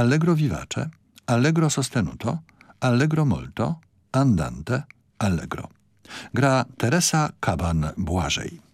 allegro vivace, allegro sostenuto, allegro molto, andante, allegro. Gra Teresa Kaban-Błażej.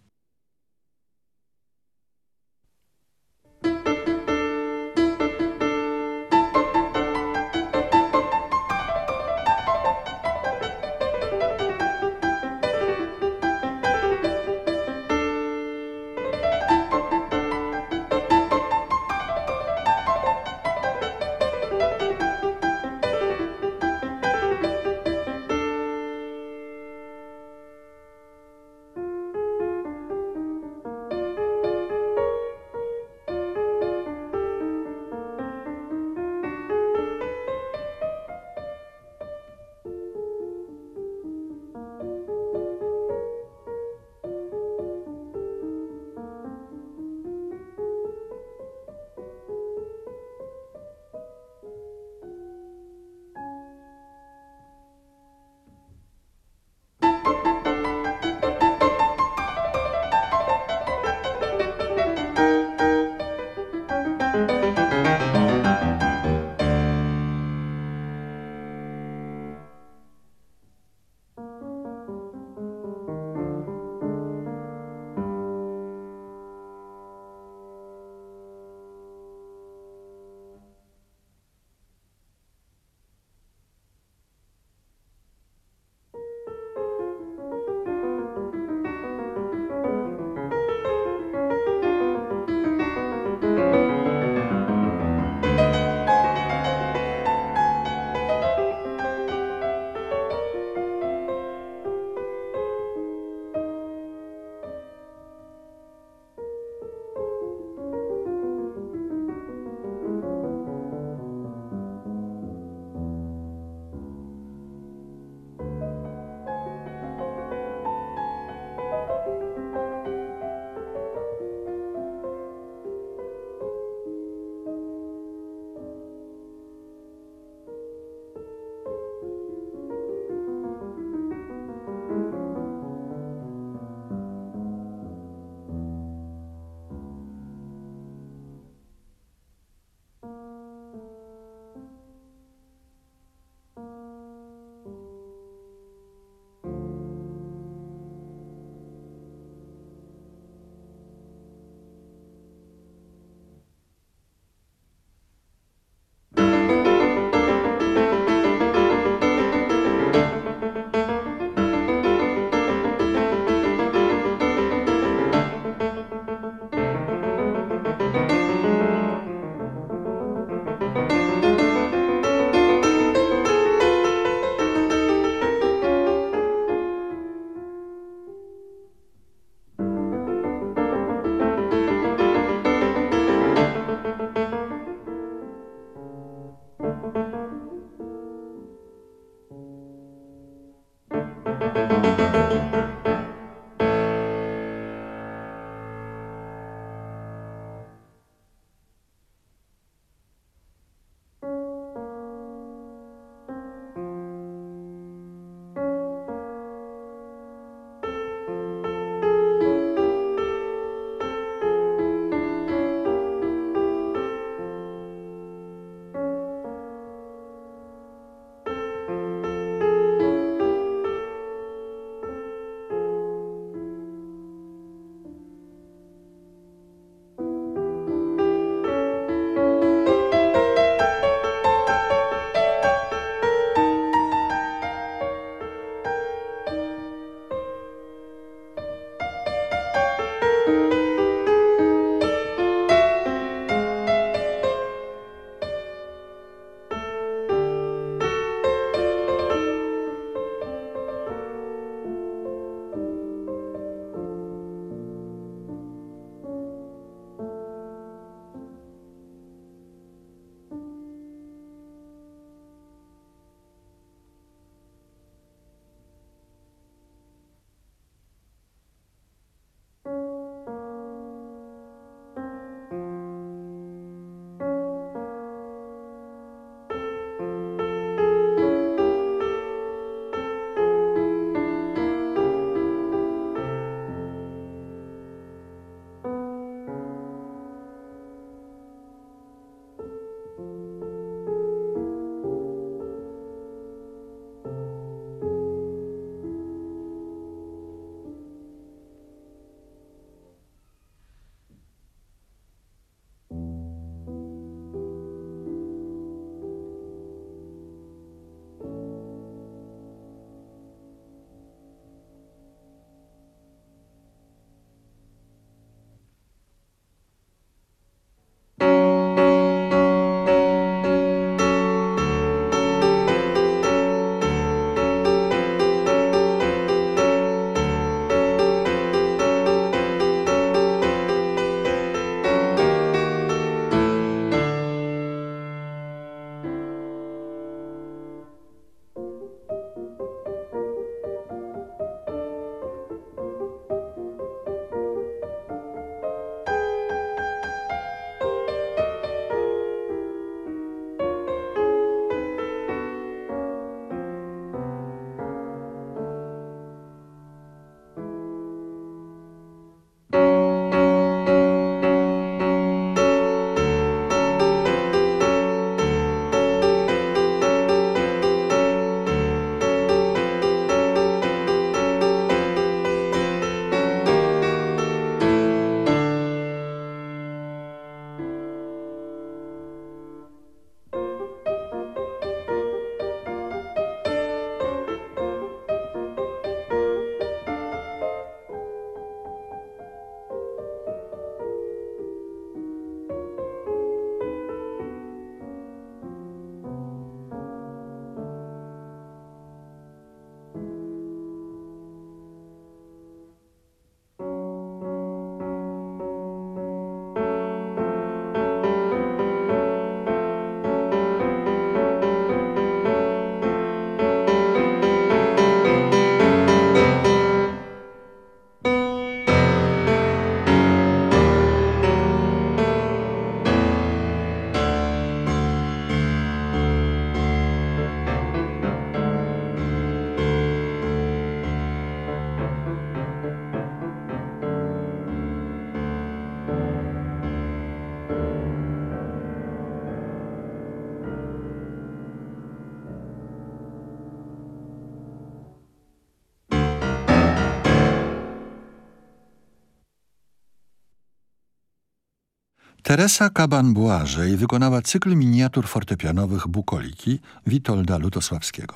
Teresa Kaban-Błażej wykonała cykl miniatur fortepianowych Bukoliki Witolda Lutosławskiego.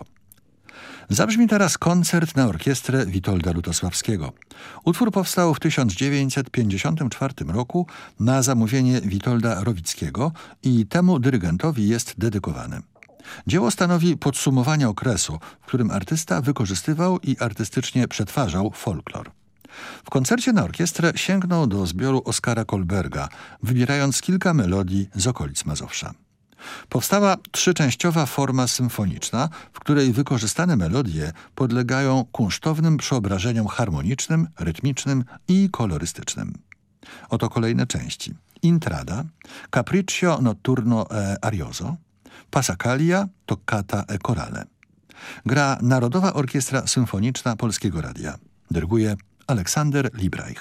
Zabrzmi teraz koncert na orkiestrę Witolda Lutosławskiego. Utwór powstał w 1954 roku na zamówienie Witolda Rowickiego i temu dyrygentowi jest dedykowany. Dzieło stanowi podsumowanie okresu, w którym artysta wykorzystywał i artystycznie przetwarzał folklor. W koncercie na orkiestrę sięgnął do zbioru Oskara Kolberga, wybierając kilka melodii z okolic Mazowsza. Powstała trzyczęściowa forma symfoniczna, w której wykorzystane melodie podlegają kunsztownym przeobrażeniom harmonicznym, rytmicznym i kolorystycznym. Oto kolejne części. Intrada, Capriccio notturno e arioso, Passacaglia, Toccata e chorale. Gra Narodowa Orkiestra Symfoniczna Polskiego Radia. Dyryguje Aleksander Libreich.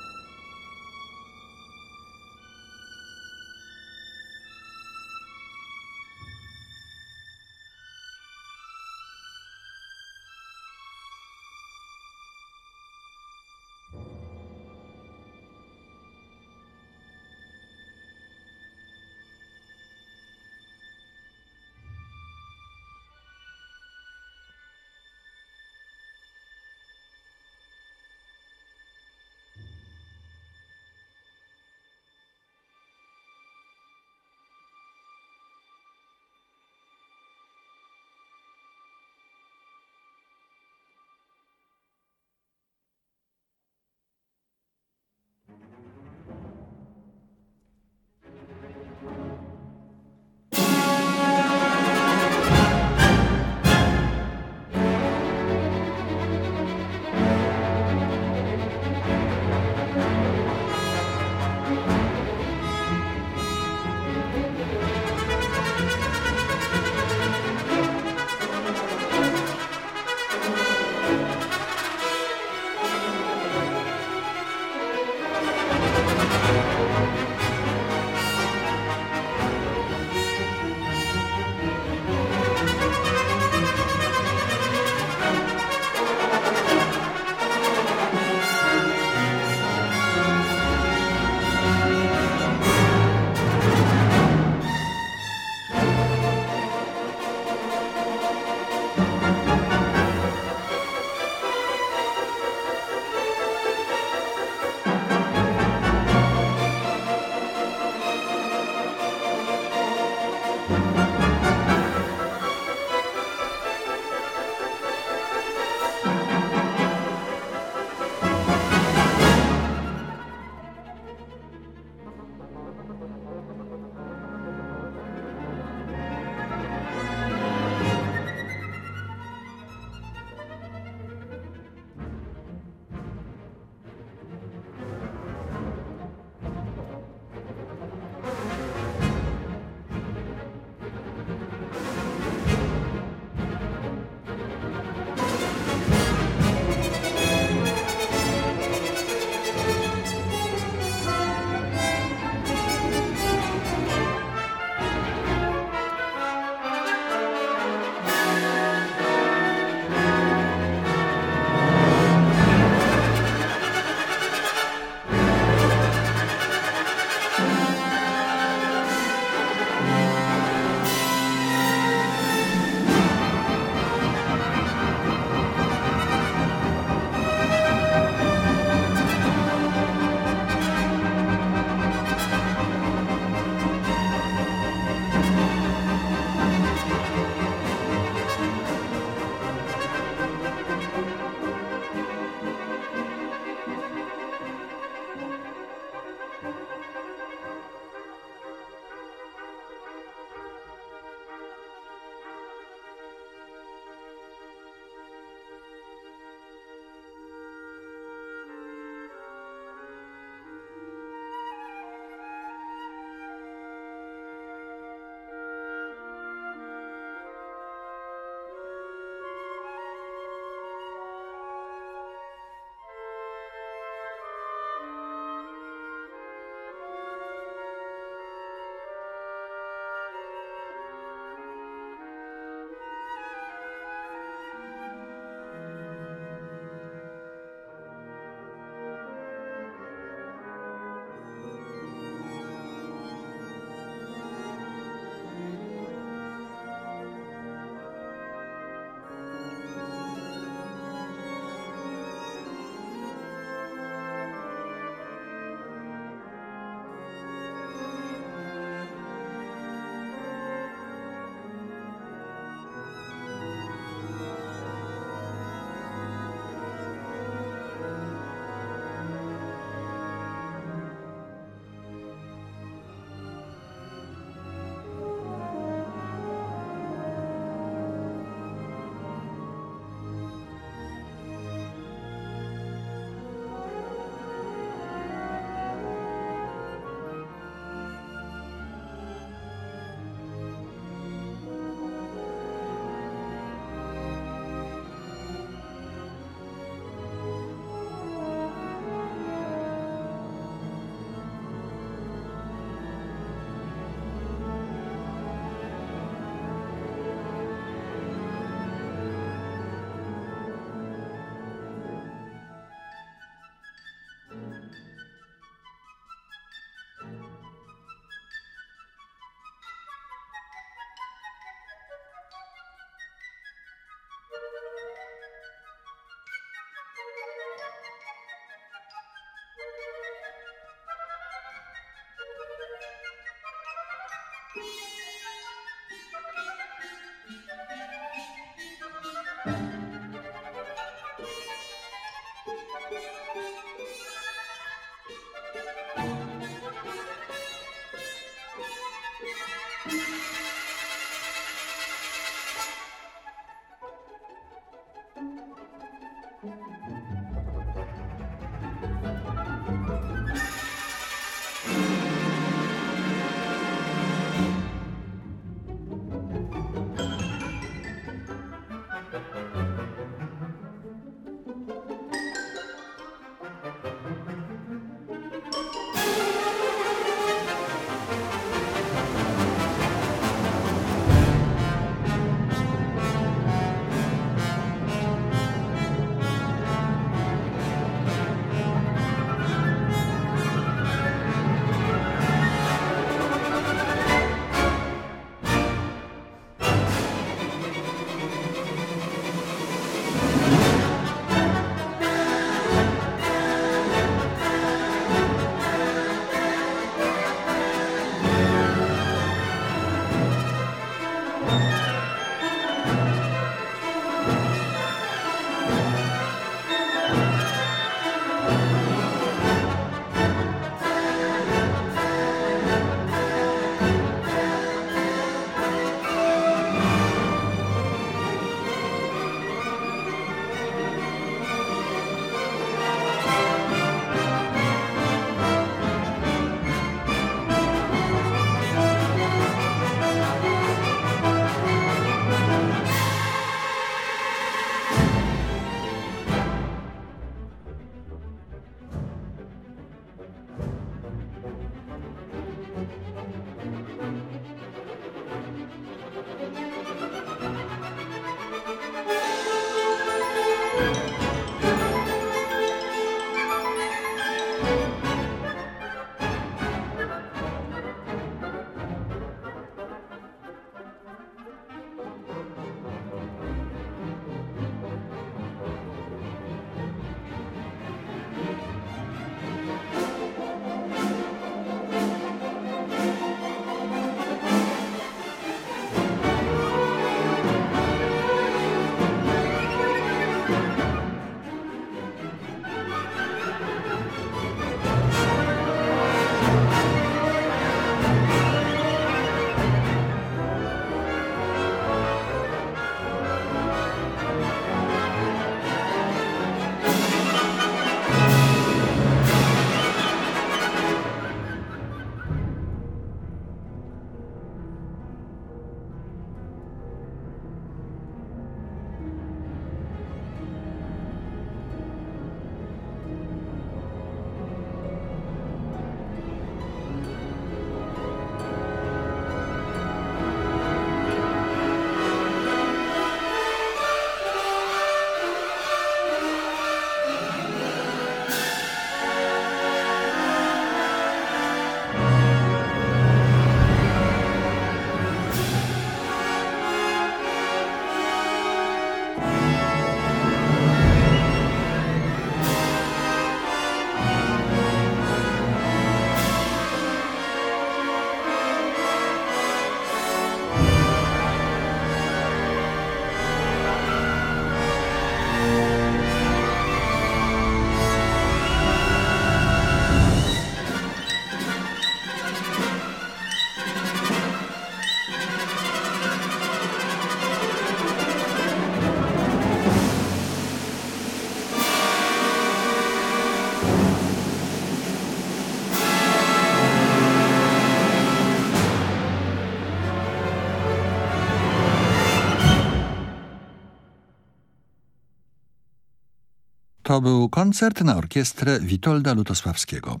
To był koncert na orkiestrę Witolda Lutosławskiego.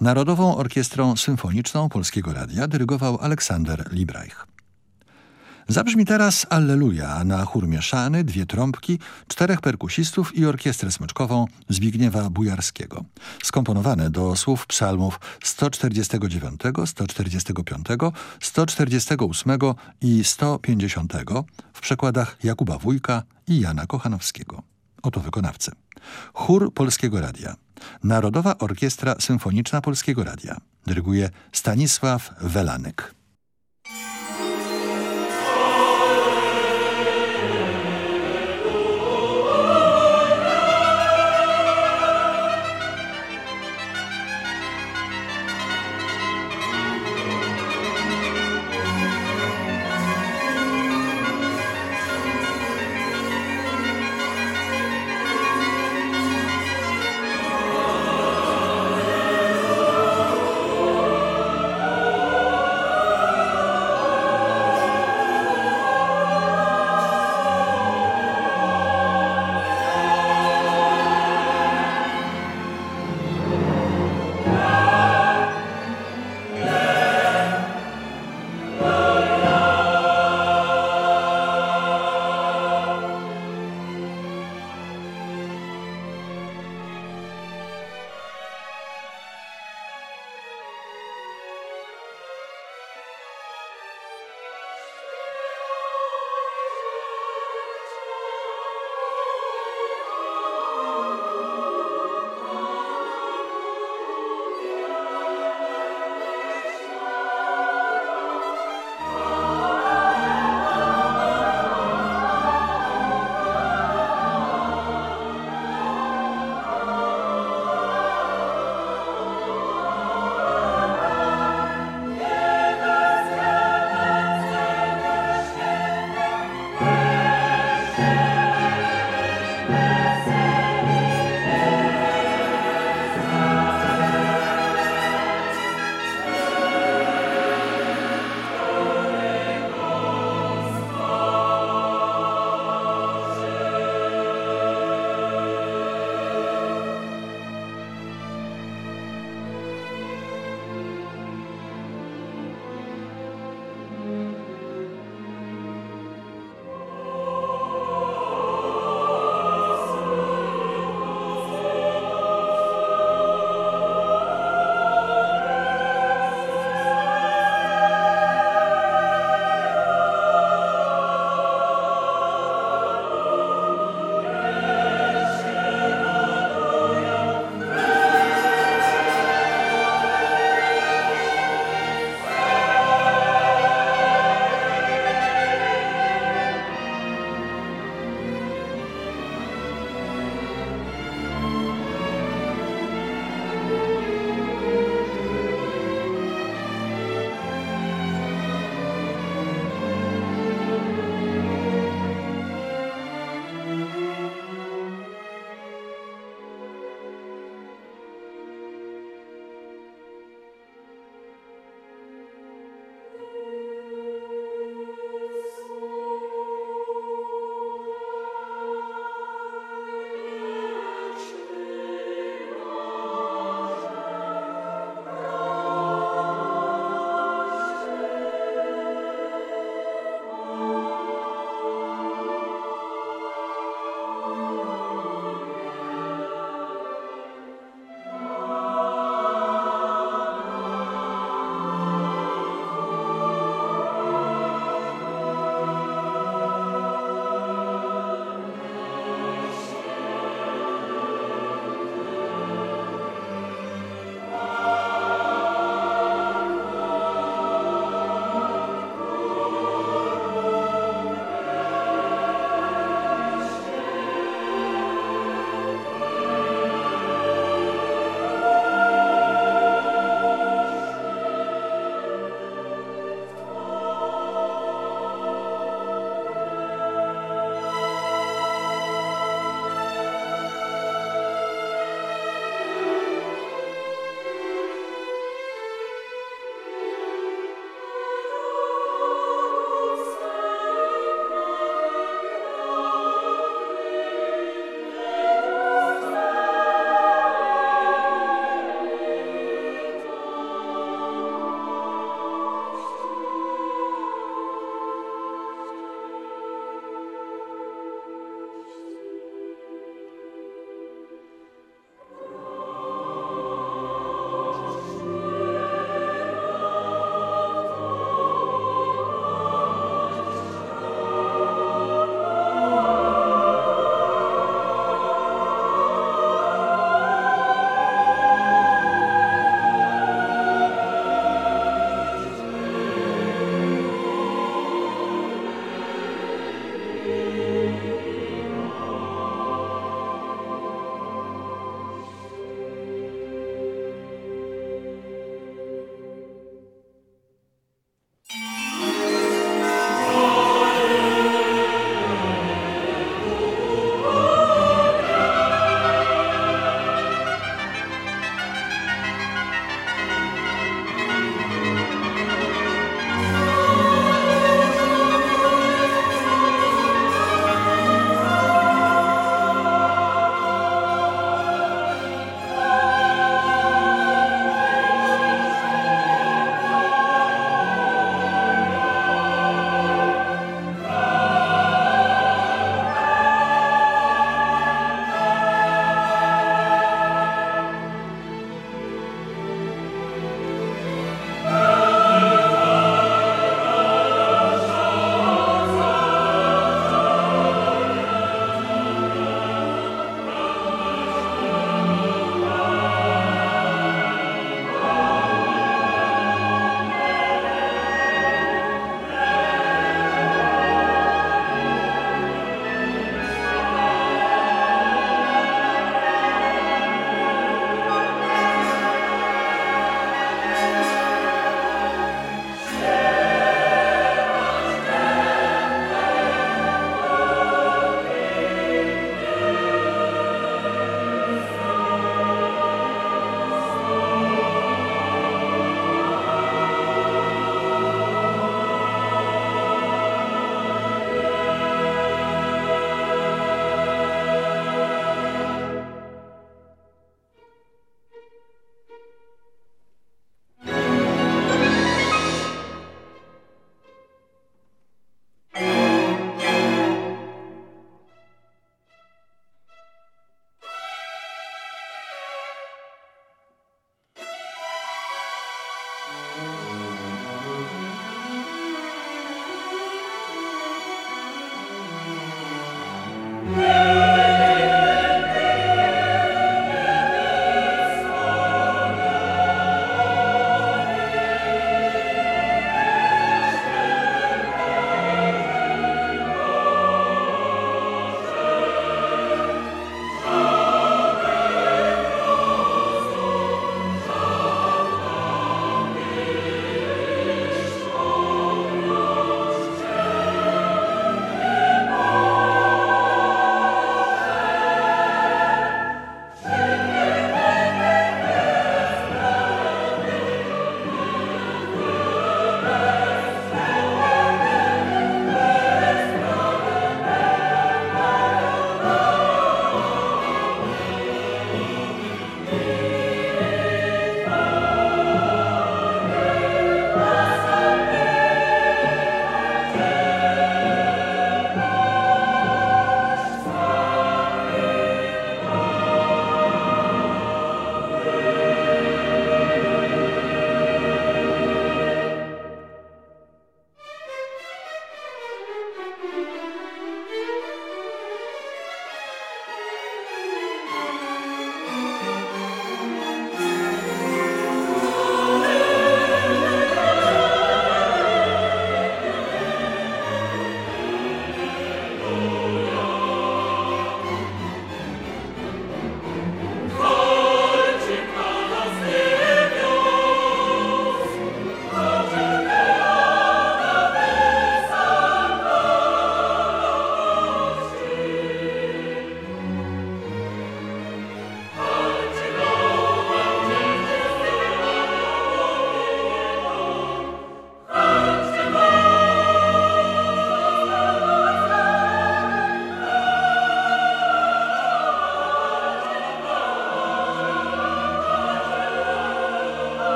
Narodową Orkiestrą Symfoniczną Polskiego Radia dyrygował Aleksander Libreich. Zabrzmi teraz Alleluja na chór mieszany, dwie trąbki, czterech perkusistów i orkiestrę smyczkową Zbigniewa Bujarskiego. Skomponowane do słów psalmów 149, 145, 148 i 150 w przekładach Jakuba Wójka i Jana Kochanowskiego. Oto wykonawcy. Chór Polskiego Radia. Narodowa Orkiestra Symfoniczna Polskiego Radia. Dyryguje Stanisław Welanek.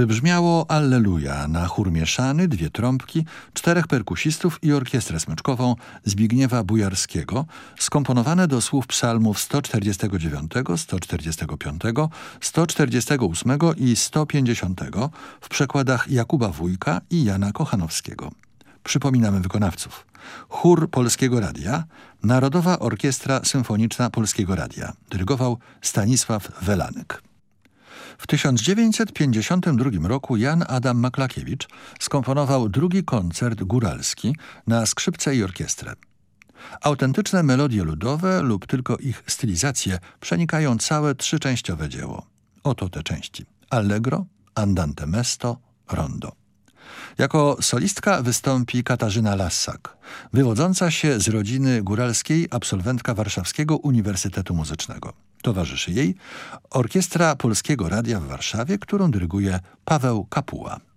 Wybrzmiało Alleluja na chór mieszany, dwie trąbki, czterech perkusistów i orkiestrę smyczkową Zbigniewa Bujarskiego, skomponowane do słów psalmów 149, 145, 148 i 150 w przekładach Jakuba Wójka i Jana Kochanowskiego. Przypominamy wykonawców. Chór Polskiego Radia, Narodowa Orkiestra Symfoniczna Polskiego Radia. Dyrygował Stanisław Welanek. W 1952 roku Jan Adam Maklakiewicz skomponował drugi koncert góralski na skrzypce i orkiestrę. Autentyczne melodie ludowe lub tylko ich stylizacje przenikają całe trzyczęściowe dzieło. Oto te części. Allegro, Andante Mesto, Rondo. Jako solistka wystąpi Katarzyna Lassak, wywodząca się z rodziny góralskiej absolwentka Warszawskiego Uniwersytetu Muzycznego. Towarzyszy jej Orkiestra Polskiego Radia w Warszawie, którą dyryguje Paweł Kapuła.